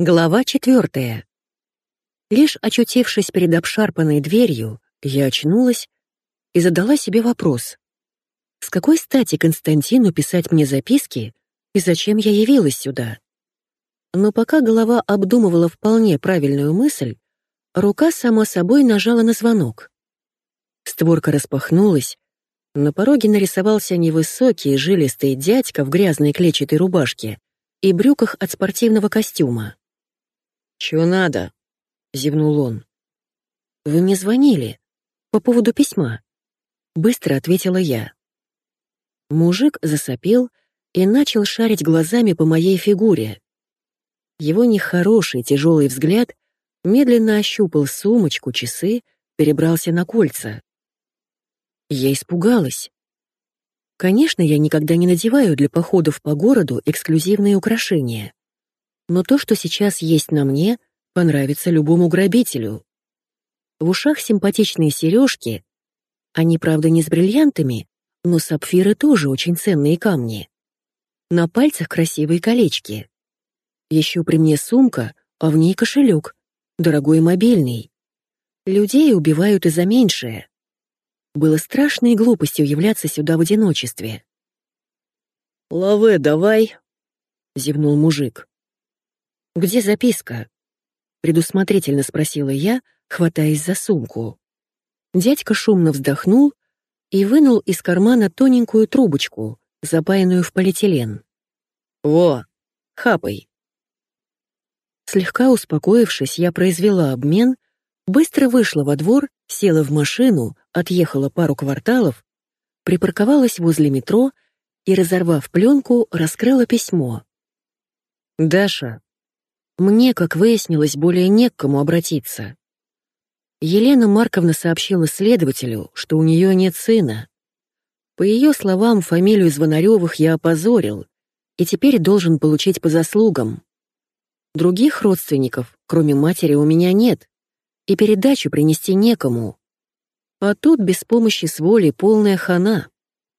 Глава четвертая. Лишь очутившись перед обшарпанной дверью, я очнулась и задала себе вопрос. С какой стати Константину писать мне записки и зачем я явилась сюда? Но пока голова обдумывала вполне правильную мысль, рука сама собой нажала на звонок. Створка распахнулась, на пороге нарисовался невысокий жилистый дядька в грязной клетчатой рубашке и брюках от спортивного костюма. «Чё надо?» — зевнул он. «Вы мне звонили. По поводу письма». Быстро ответила я. Мужик засопел и начал шарить глазами по моей фигуре. Его нехороший тяжелый взгляд медленно ощупал сумочку, часы, перебрался на кольца. Я испугалась. Конечно, я никогда не надеваю для походов по городу эксклюзивные украшения. Но то, что сейчас есть на мне, понравится любому грабителю. В ушах симпатичные сережки. Они, правда, не с бриллиантами, но сапфиры тоже очень ценные камни. На пальцах красивые колечки. Еще при мне сумка, а в ней кошелек, дорогой мобильный. Людей убивают и за меньшее. Было страшной глупостью являться сюда в одиночестве. «Лаве давай», — зевнул мужик. «Где записка?» — предусмотрительно спросила я, хватаясь за сумку. Дядька шумно вздохнул и вынул из кармана тоненькую трубочку, запаянную в полиэтилен. «Во, хапай». Слегка успокоившись, я произвела обмен, быстро вышла во двор, села в машину, отъехала пару кварталов, припарковалась возле метро и, разорвав пленку, раскрыла письмо. «Даша, мне, как выяснилось, более не к кому обратиться. Елена Марковна сообщила следователю, что у нее нет сына. По ее словам, фамилию Звонаревых я опозорил и теперь должен получить по заслугам. Других родственников, кроме матери, у меня нет, и передачу принести некому. А тут без помощи с воли полная хана.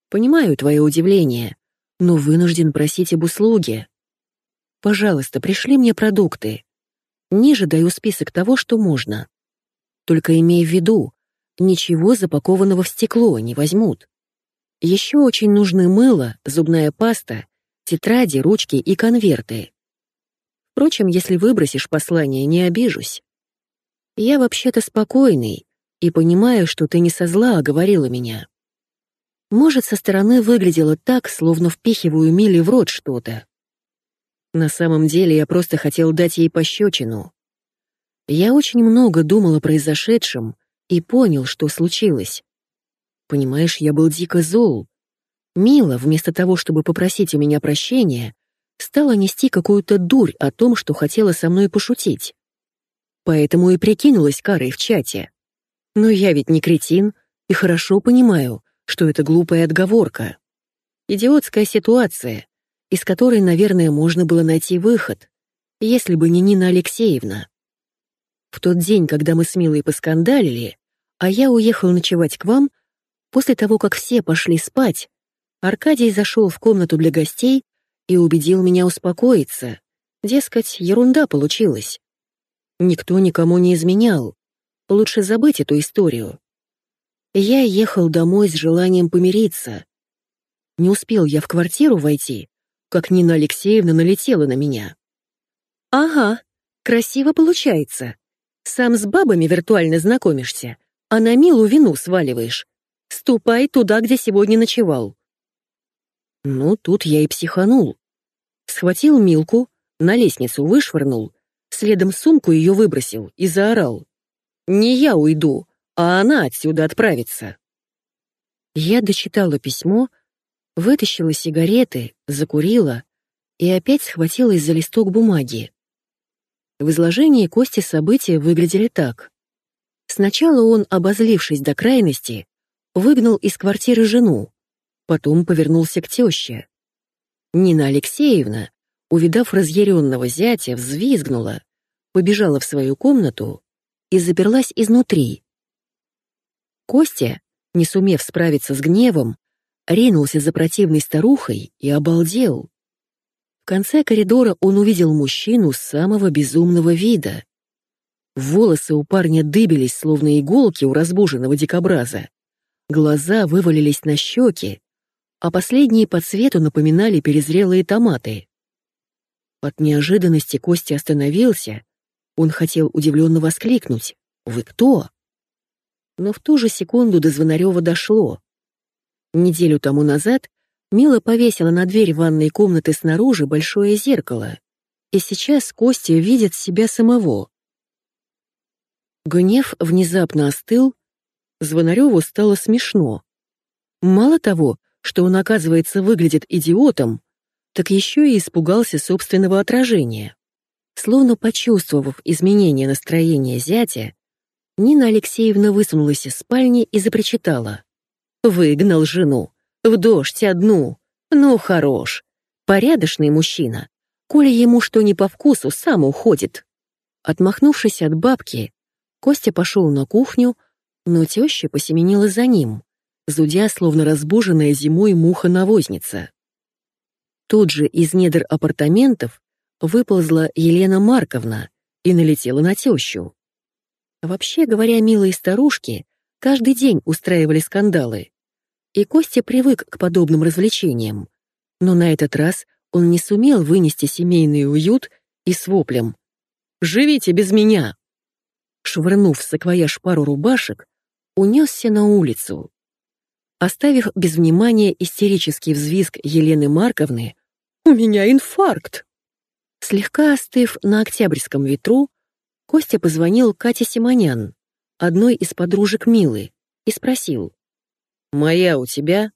Понимаю твое удивление, но вынужден просить об услуге. Пожалуйста, пришли мне продукты. Ниже даю список того, что можно. Только имей в виду, ничего запакованного в стекло не возьмут. Еще очень нужны мыло, зубная паста, тетради, ручки и конверты. Впрочем, если выбросишь послание, не обижусь. Я вообще-то спокойный и понимаю, что ты не со зла оговорила меня. Может, со стороны выглядело так, словно впихиваю Миле в рот что-то. На самом деле я просто хотел дать ей пощечину. Я очень много думал о произошедшем и понял, что случилось. Понимаешь, я был дико зол. Мила, вместо того, чтобы попросить у меня прощения, стала нести какую-то дурь о том, что хотела со мной пошутить. Поэтому и прикинулась карой в чате. Но я ведь не кретин и хорошо понимаю, что это глупая отговорка. Идиотская ситуация, из которой, наверное, можно было найти выход, если бы не Нина Алексеевна. В тот день, когда мы с Милой поскандалили, а я уехал ночевать к вам, после того, как все пошли спать, Аркадий зашел в комнату для гостей и убедил меня успокоиться. Дескать, ерунда получилась. Никто никому не изменял. Лучше забыть эту историю. Я ехал домой с желанием помириться. Не успел я в квартиру войти, как Нина Алексеевна налетела на меня. «Ага, красиво получается. Сам с бабами виртуально знакомишься, а на Милу вину сваливаешь. Ступай туда, где сегодня ночевал». Ну, тут я и психанул. Схватил Милку, на лестницу вышвырнул, следом сумку ее выбросил и заорал. «Не я уйду, а она отсюда отправится». Я дочитала письмо, Вытащила сигареты, закурила и опять схватилась за листок бумаги. В изложении Кости события выглядели так. Сначала он, обозлившись до крайности, выгнал из квартиры жену, потом повернулся к теще. Нина Алексеевна, увидав разъяренного зятя, взвизгнула, побежала в свою комнату и заперлась изнутри. Костя, не сумев справиться с гневом, ринулся за противной старухой и обалдел. В конце коридора он увидел мужчину самого безумного вида. Волосы у парня дыбились, словно иголки у разбуженного дикобраза. Глаза вывалились на щеки, а последние по цвету напоминали перезрелые томаты. От неожиданности Костя остановился. Он хотел удивленно воскликнуть. «Вы кто?» Но в ту же секунду до Звонарева дошло. Неделю тому назад Мила повесила на дверь ванной комнаты снаружи большое зеркало, и сейчас Костя видит себя самого. Гнев внезапно остыл, Звонареву стало смешно. Мало того, что он, оказывается, выглядит идиотом, так еще и испугался собственного отражения. Словно почувствовав изменение настроения зятя, Нина Алексеевна высунулась из спальни и запричитала. «Выгнал жену. В дождь одну. Ну, хорош. Порядочный мужчина. Коли ему что не по вкусу, сам уходит». Отмахнувшись от бабки, Костя пошел на кухню, но теща посеменила за ним, зудя, словно разбуженная зимой муха-навозница. Тут же из недр апартаментов выползла Елена Марковна и налетела на тещу. Вообще говоря, милые старушки каждый день устраивали скандалы. И Костя привык к подобным развлечениям. Но на этот раз он не сумел вынести семейный уют и с воплем «Живите без меня!» Швырнув саквояж пару рубашек, унесся на улицу. Оставив без внимания истерический взвизг Елены Марковны, «У меня инфаркт!» Слегка остыв на октябрьском ветру, Костя позвонил Кате Симонян, одной из подружек Милы, и спросил. «Моя у тебя?»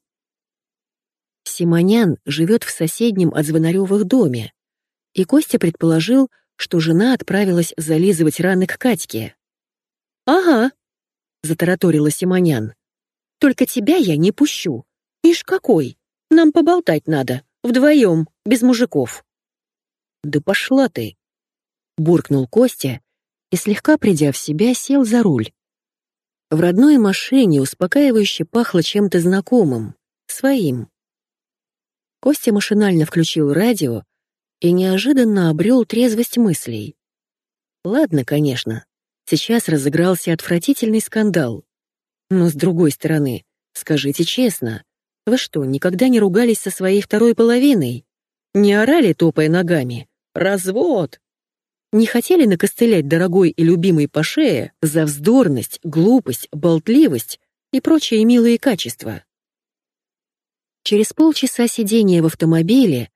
Симонян живет в соседнем от Звонаревых доме, и Костя предположил, что жена отправилась зализывать раны к Катьке. «Ага», — затараторила Симонян. «Только тебя я не пущу. Ишь какой! Нам поболтать надо, вдвоем, без мужиков». «Да пошла ты!» — буркнул Костя и, слегка придя в себя, сел за руль. В родной машине успокаивающе пахло чем-то знакомым, своим. Костя машинально включил радио и неожиданно обрел трезвость мыслей. Ладно, конечно, сейчас разыгрался отвратительный скандал. Но с другой стороны, скажите честно, вы что, никогда не ругались со своей второй половиной? Не орали, топая ногами? Развод! Не хотели накостылять дорогой и любимой по шее за вздорность, глупость, болтливость и прочие милые качества? Через полчаса сидения в автомобиле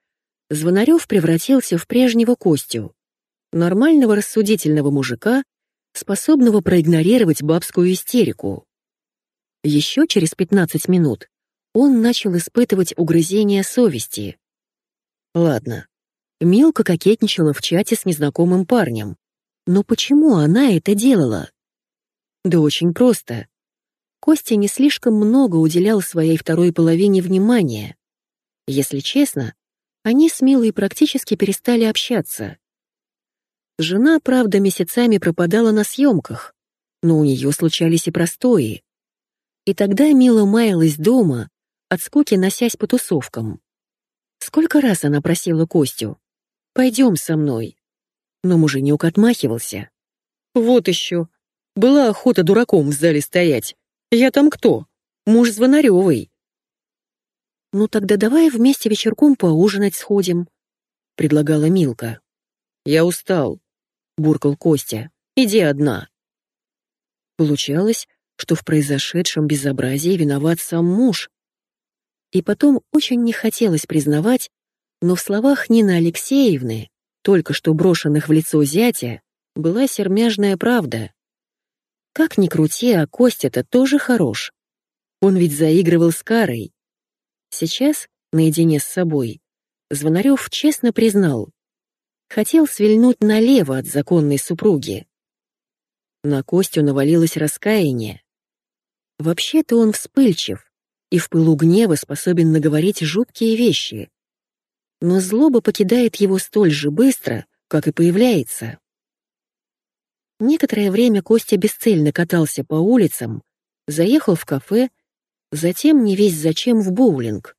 Звонарев превратился в прежнего Костю, нормального рассудительного мужика, способного проигнорировать бабскую истерику. Еще через 15 минут он начал испытывать угрызения совести. Ладно, Милка кокетничала в чате с незнакомым парнем. Но почему она это делала? Да очень просто. Костя не слишком много уделял своей второй половине внимания. Если честно, они с Милой практически перестали общаться. Жена, правда, месяцами пропадала на съемках, но у нее случались и простои. И тогда Мила маялась дома, от скуки носясь по тусовкам. Сколько раз она просила Костю? Пойдем со мной». Но муженек отмахивался. «Вот еще. Была охота дураком в зале стоять. Я там кто? Муж Звонаревой». «Ну тогда давай вместе вечерком поужинать сходим», — предлагала Милка. «Я устал», — буркал Костя. «Иди одна». Получалось, что в произошедшем безобразии виноват сам муж. И потом очень не хотелось признавать, но в словах Нины Алексеевны, только что брошенных в лицо зятя, была сермяжная правда. Как ни крути, а Костя-то тоже хорош. Он ведь заигрывал с Карой. Сейчас, наедине с собой, Звонарев честно признал, хотел свильнуть налево от законной супруги. На Костю навалилось раскаяние. Вообще-то он вспыльчив и в пылу гнева способен наговорить жуткие вещи но злоба покидает его столь же быстро, как и появляется. Некоторое время Костя бесцельно катался по улицам, заехал в кафе, затем не весь зачем в боулинг.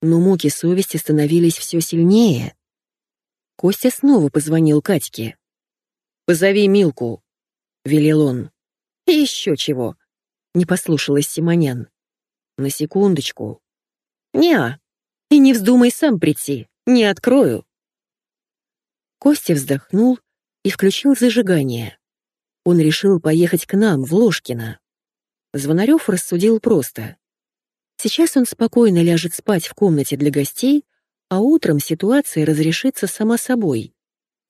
Но муки совести становились все сильнее. Костя снова позвонил Катьке. «Позови Милку», — велел он. «Еще чего», — не послушалась Симонян. «На секундочку». «Не-а, и не вздумай сам прийти, не открою». Костя вздохнул и включил зажигание. Он решил поехать к нам, в Ложкино. Звонарев рассудил просто. Сейчас он спокойно ляжет спать в комнате для гостей, а утром ситуация разрешится сама собой.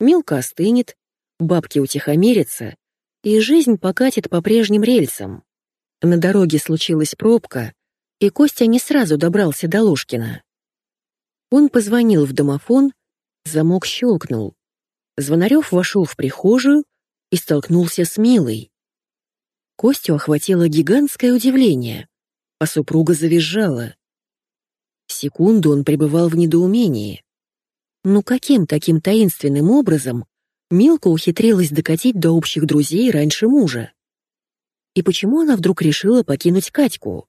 Милка остынет, бабки утихомирятся, и жизнь покатит по прежним рельсам. На дороге случилась пробка, и Костя не сразу добрался до Ложкина. Он позвонил в домофон, замок щелкнул. Звонарев вошел в прихожую и столкнулся с Милой. Костю охватило гигантское удивление, а супруга завизжала. Секунду он пребывал в недоумении. Ну каким таким таинственным образом Милка ухитрилась докатить до общих друзей раньше мужа? И почему она вдруг решила покинуть Катьку?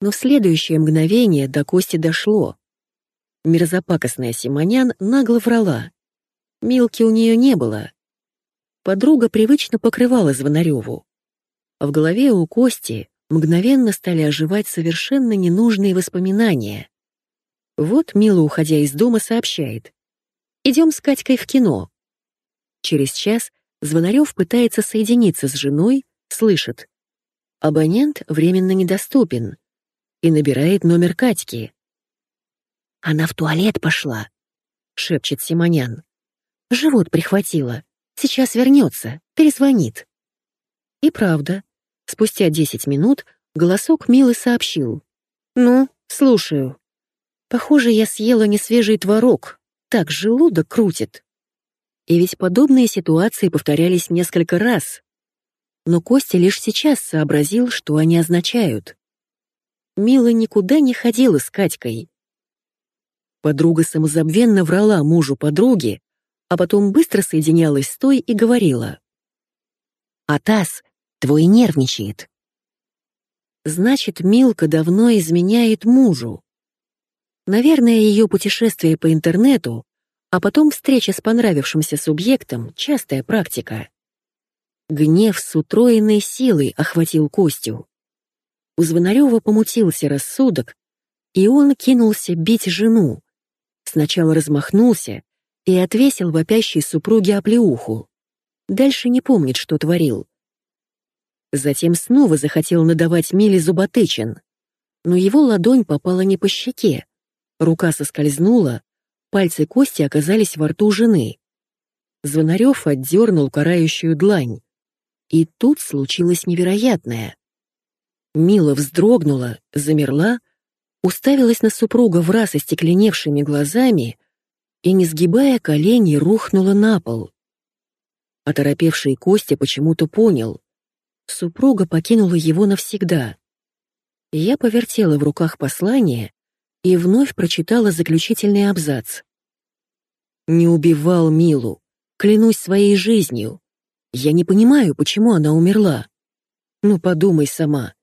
Но в следующее мгновение до Кости дошло. Мерзопакостная Симонян нагло врала. Милки у нее не было. Подруга привычно покрывала Звонареву. В голове у Кости мгновенно стали оживать совершенно ненужные воспоминания. Вот Мила, уходя из дома, сообщает. «Идем с Катькой в кино». Через час Звонарев пытается соединиться с женой, слышит. Абонент временно недоступен и набирает номер Катьки. «Она в туалет пошла», — шепчет Симонян. «Живот прихватила. Сейчас вернется, перезвонит». И правда, Спустя десять минут голосок Милы сообщил. «Ну, слушаю. Похоже, я съела несвежий творог. Так желудок крутит». И ведь подобные ситуации повторялись несколько раз. Но Костя лишь сейчас сообразил, что они означают. Мила никуда не ходила с Катькой. Подруга самозабвенно врала мужу подруги, а потом быстро соединялась с той и говорила. «Атас, Твой нервничает. Значит, Милка давно изменяет мужу. Наверное, ее путешествие по интернету, а потом встреча с понравившимся субъектом — частая практика. Гнев с утроенной силой охватил Костю. У Звонарева помутился рассудок, и он кинулся бить жену. Сначала размахнулся и отвесил вопящей супруге оплеуху. Дальше не помнит, что творил. Затем снова захотел надавать Миле зуботычин. Но его ладонь попала не по щеке. Рука соскользнула, пальцы Кости оказались во рту жены. Звонарев отдернул карающую длань. И тут случилось невероятное. Мила вздрогнула, замерла, уставилась на супруга в раз остекленевшими глазами и, не сгибая колени, рухнула на пол. Оторопевший Костя почему-то понял. Супруга покинула его навсегда. Я повертела в руках послание и вновь прочитала заключительный абзац. «Не убивал Милу, клянусь своей жизнью. Я не понимаю, почему она умерла. Ну подумай сама,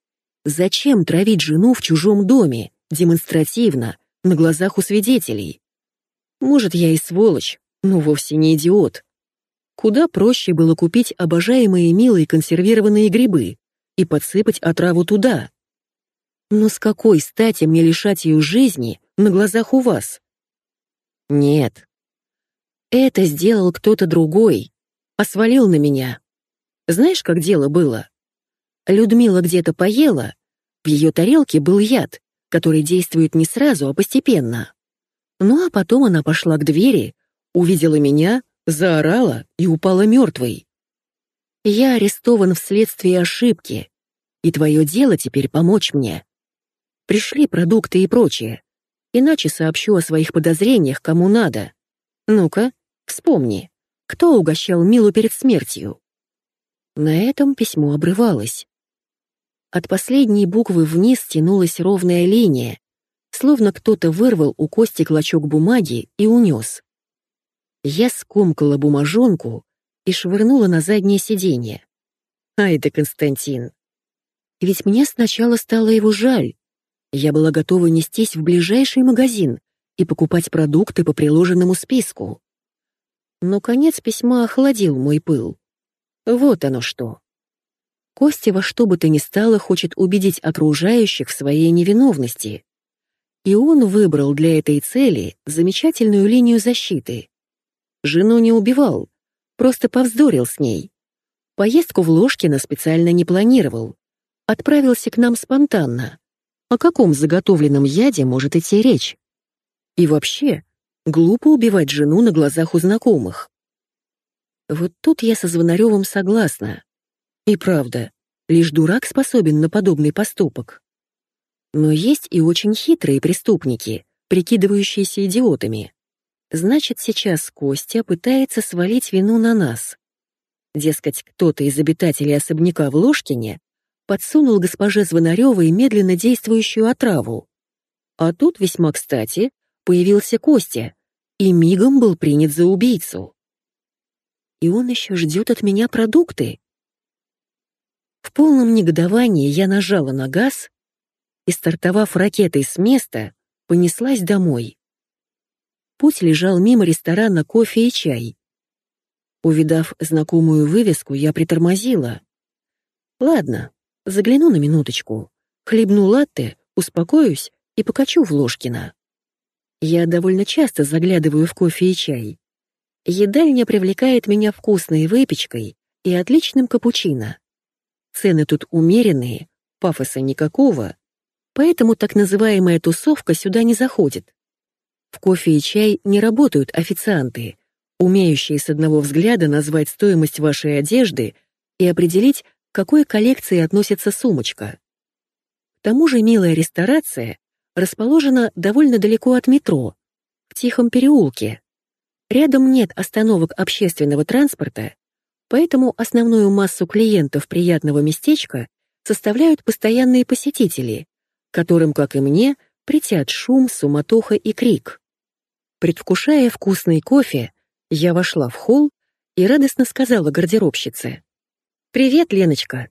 зачем травить жену в чужом доме, демонстративно, на глазах у свидетелей? Может, я и сволочь, но вовсе не идиот. Куда проще было купить обожаемые милые консервированные грибы и подсыпать отраву туда. Но с какой стати мне лишать ее жизни на глазах у вас? Нет. Это сделал кто-то другой, а на меня. Знаешь, как дело было? Людмила где-то поела, в ее тарелке был яд, который действует не сразу, а постепенно. Ну а потом она пошла к двери, увидела меня заорала и упала мертвой. Я арестован вследствие ошибки, и твое дело теперь помочь мне. Пришли продукты и прочее, иначе сообщу о своих подозрениях кому надо. Ну-ка, вспомни, кто угощал Милу перед смертью? На этом письмо обрывалось. От последней буквы вниз тянулась ровная линия, словно кто-то вырвал у Кости клочок бумаги и унес. Я скомкала бумажонку и швырнула на заднее сиденье. Ай да Константин. Ведь мне сначала стало его жаль. Я была готова нестись в ближайший магазин и покупать продукты по приложенному списку. Но конец письма охладил мой пыл. Вот оно что. Костя во что бы то ни стало хочет убедить окружающих в своей невиновности. И он выбрал для этой цели замечательную линию защиты. Жену не убивал, просто повздорил с ней. Поездку в Ложкино специально не планировал. Отправился к нам спонтанно. О каком заготовленном яде может идти речь? И вообще, глупо убивать жену на глазах у знакомых. Вот тут я со Звонаревым согласна. И правда, лишь дурак способен на подобный поступок. Но есть и очень хитрые преступники, прикидывающиеся идиотами. Значит, сейчас Костя пытается свалить вину на нас. Дескать, кто-то из обитателей особняка в Ложкине подсунул госпоже Звонаревой медленно действующую отраву. А тут весьма кстати появился Костя и мигом был принят за убийцу. И он еще ждет от меня продукты. В полном негодовании я нажала на газ и, стартовав ракетой с места, понеслась домой. Путь лежал мимо ресторана кофе и чай. Увидав знакомую вывеску, я притормозила. Ладно, загляну на минуточку, хлебну латте, успокоюсь и покачу в Ложкино. Я довольно часто заглядываю в кофе и чай. Едальня привлекает меня вкусной выпечкой и отличным капучино. Цены тут умеренные, пафоса никакого, поэтому так называемая тусовка сюда не заходит. В кофе и чай не работают официанты, умеющие с одного взгляда назвать стоимость вашей одежды и определить, к какой коллекции относится сумочка. К тому же милая ресторация расположена довольно далеко от метро, в тихом переулке. Рядом нет остановок общественного транспорта, поэтому основную массу клиентов приятного местечка составляют постоянные посетители, которым, как и мне, притят шум, суматоха и крик. Предвкушая вкусный кофе, я вошла в холл и радостно сказала гардеробщице. «Привет, Леночка!»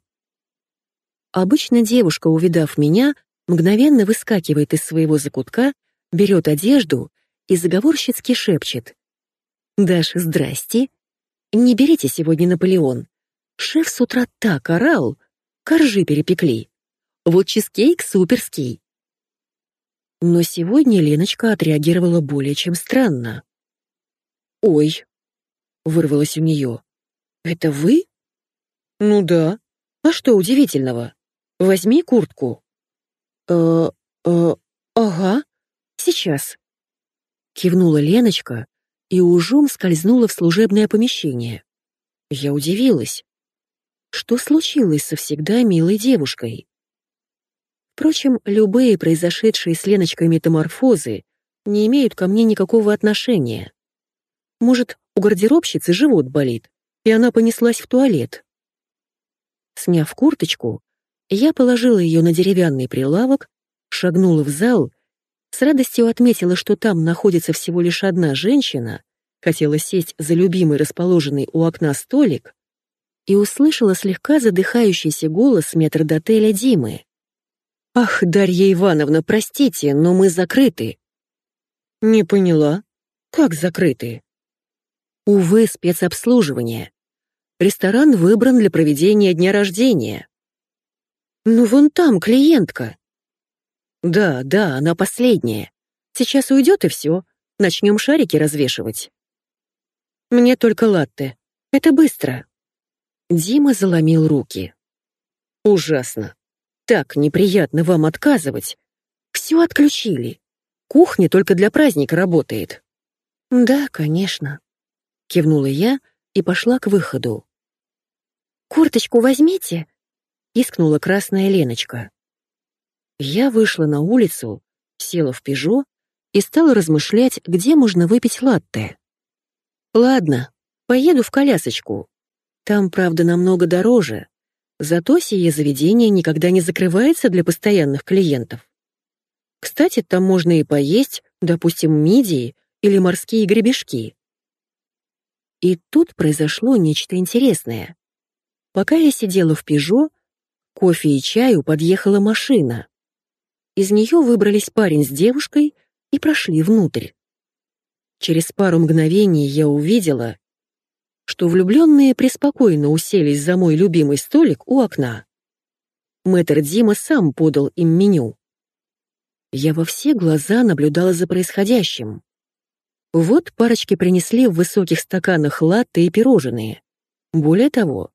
Обычно девушка, увидав меня, мгновенно выскакивает из своего закутка, берет одежду и заговорщицки шепчет. «Даша, здрасте! Не берите сегодня Наполеон. Шеф с утра так орал, коржи перепекли. Вот чизкейк суперский». Но сегодня Леночка отреагировала более чем странно. «Ой!» — вырвалось у нее. «Это вы?» «Ну да. А что удивительного? Возьми куртку». «Э, э, ага, сейчас». Кивнула Леночка и ужом скользнула в служебное помещение. Я удивилась. Что случилось со всегда милой девушкой? Впрочем, любые произошедшие с Леночкой метаморфозы не имеют ко мне никакого отношения. Может, у гардеробщицы живот болит, и она понеслась в туалет. Сняв курточку, я положила ее на деревянный прилавок, шагнула в зал, с радостью отметила, что там находится всего лишь одна женщина, хотела сесть за любимый расположенный у окна столик и услышала слегка задыхающийся голос метрдотеля Димы. «Ах, Дарья Ивановна, простите, но мы закрыты». «Не поняла. Как закрыты?» Увы, спецобслуживание. Ресторан выбран для проведения дня рождения. Ну вон там клиентка. Да, да, она последняя. Сейчас уйдет и все. Начнем шарики развешивать. Мне только латте. Это быстро. Дима заломил руки. Ужасно. Так неприятно вам отказывать. Все отключили. Кухня только для праздника работает. Да, конечно. — кивнула я и пошла к выходу. «Курточку возьмите!» — искнула красная Леночка. Я вышла на улицу, села в «Пежо» и стала размышлять, где можно выпить латте. Ладно, поеду в колясочку. Там, правда, намного дороже. Зато сие заведение никогда не закрывается для постоянных клиентов. Кстати, там можно и поесть, допустим, мидии или морские гребешки. И тут произошло нечто интересное. Пока я сидела в «Пежо», кофе и чаю подъехала машина. Из нее выбрались парень с девушкой и прошли внутрь. Через пару мгновений я увидела, что влюбленные преспокойно уселись за мой любимый столик у окна. Мэтр Дима сам подал им меню. Я во все глаза наблюдала за происходящим. Вот парочки принесли в высоких стаканах латте и пирожные. Более того,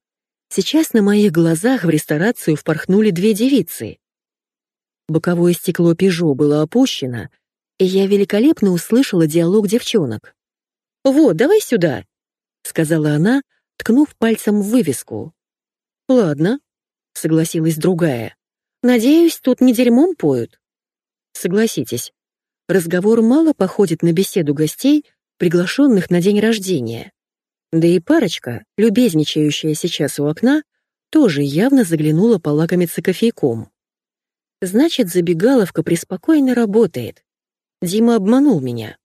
сейчас на моих глазах в ресторацию впорхнули две девицы. Боковое стекло «Пежо» было опущено, и я великолепно услышала диалог девчонок. «Вот, давай сюда», — сказала она, ткнув пальцем в вывеску. «Ладно», — согласилась другая. «Надеюсь, тут не дерьмом поют?» Согласитесь, разговор мало походит на беседу гостей, приглашенных на день рождения. Да и парочка, любезничающая сейчас у окна, тоже явно заглянула полакомиться кофейком. Значит, забегаловка преспокойно работает. Дима обманул меня.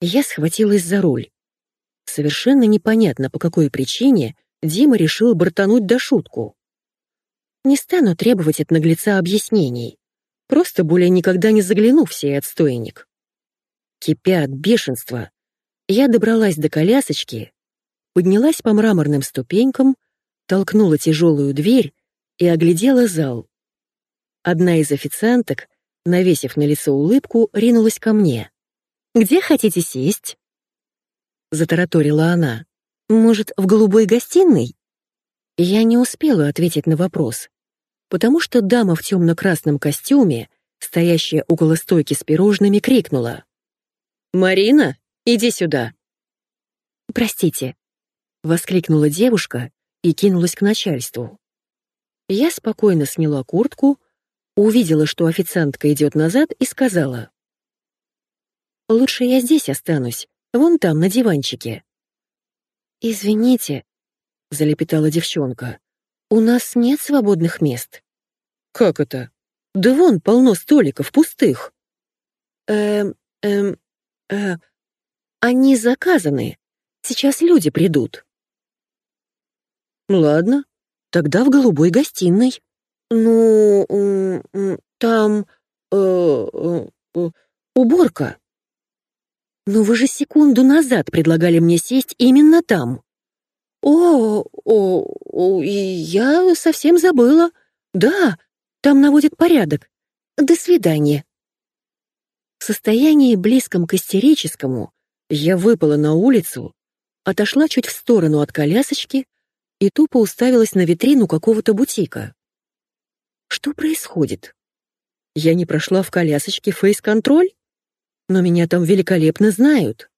Я схватилась за руль. Совершенно непонятно, по какой причине Дима решил бортануть до шутку. Не стану требовать от наглеца объяснений. Просто более никогда не загляну в сей отстойник. Кипя от бешенства, я добралась до колясочки, поднялась по мраморным ступенькам, толкнула тяжелую дверь и оглядела зал. Одна из официанток, навесив на лицо улыбку, ринулась ко мне. «Где хотите сесть?» Затараторила она. «Может, в голубой гостиной?» Я не успела ответить на вопрос, потому что дама в темно-красном костюме, стоящая около стойки с пирожными, крикнула. «Марина, Иди сюда». «Простите», — воскликнула девушка и кинулась к начальству. Я спокойно сняла куртку, увидела, что официантка идет назад и сказала. «Лучше я здесь останусь, вон там, на диванчике». «Извините», — залепетала девчонка, — «у нас нет свободных мест». «Как это? Да вон полно столиков пустых». «Эм, эм, э, они заказаны. Сейчас люди придут. Ладно, тогда в голубой гостиной. Ну, там э, э, э, уборка. Но вы же секунду назад предлагали мне сесть именно там. О, о, о, я совсем забыла. Да, там наводят порядок. До свидания. В состоянии близком к истерическому я выпала на улицу, отошла чуть в сторону от колясочки и тупо уставилась на витрину какого-то бутика. Что происходит? Я не прошла в колясочке фейс-контроль? Но меня там великолепно знают.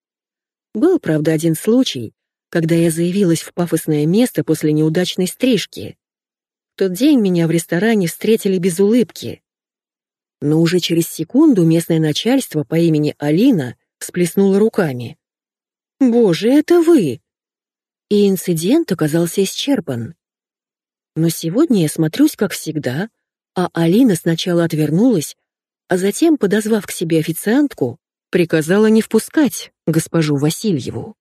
Был, правда, один случай, когда я заявилась в пафосное место после неудачной стрижки. В тот день меня в ресторане встретили без улыбки. Но уже через секунду местное начальство по имени Алина всплеснула руками. «Боже, это вы!» И инцидент оказался исчерпан. Но сегодня я смотрюсь, как всегда, а Алина сначала отвернулась, а затем, подозвав к себе официантку, приказала не впускать госпожу Васильеву.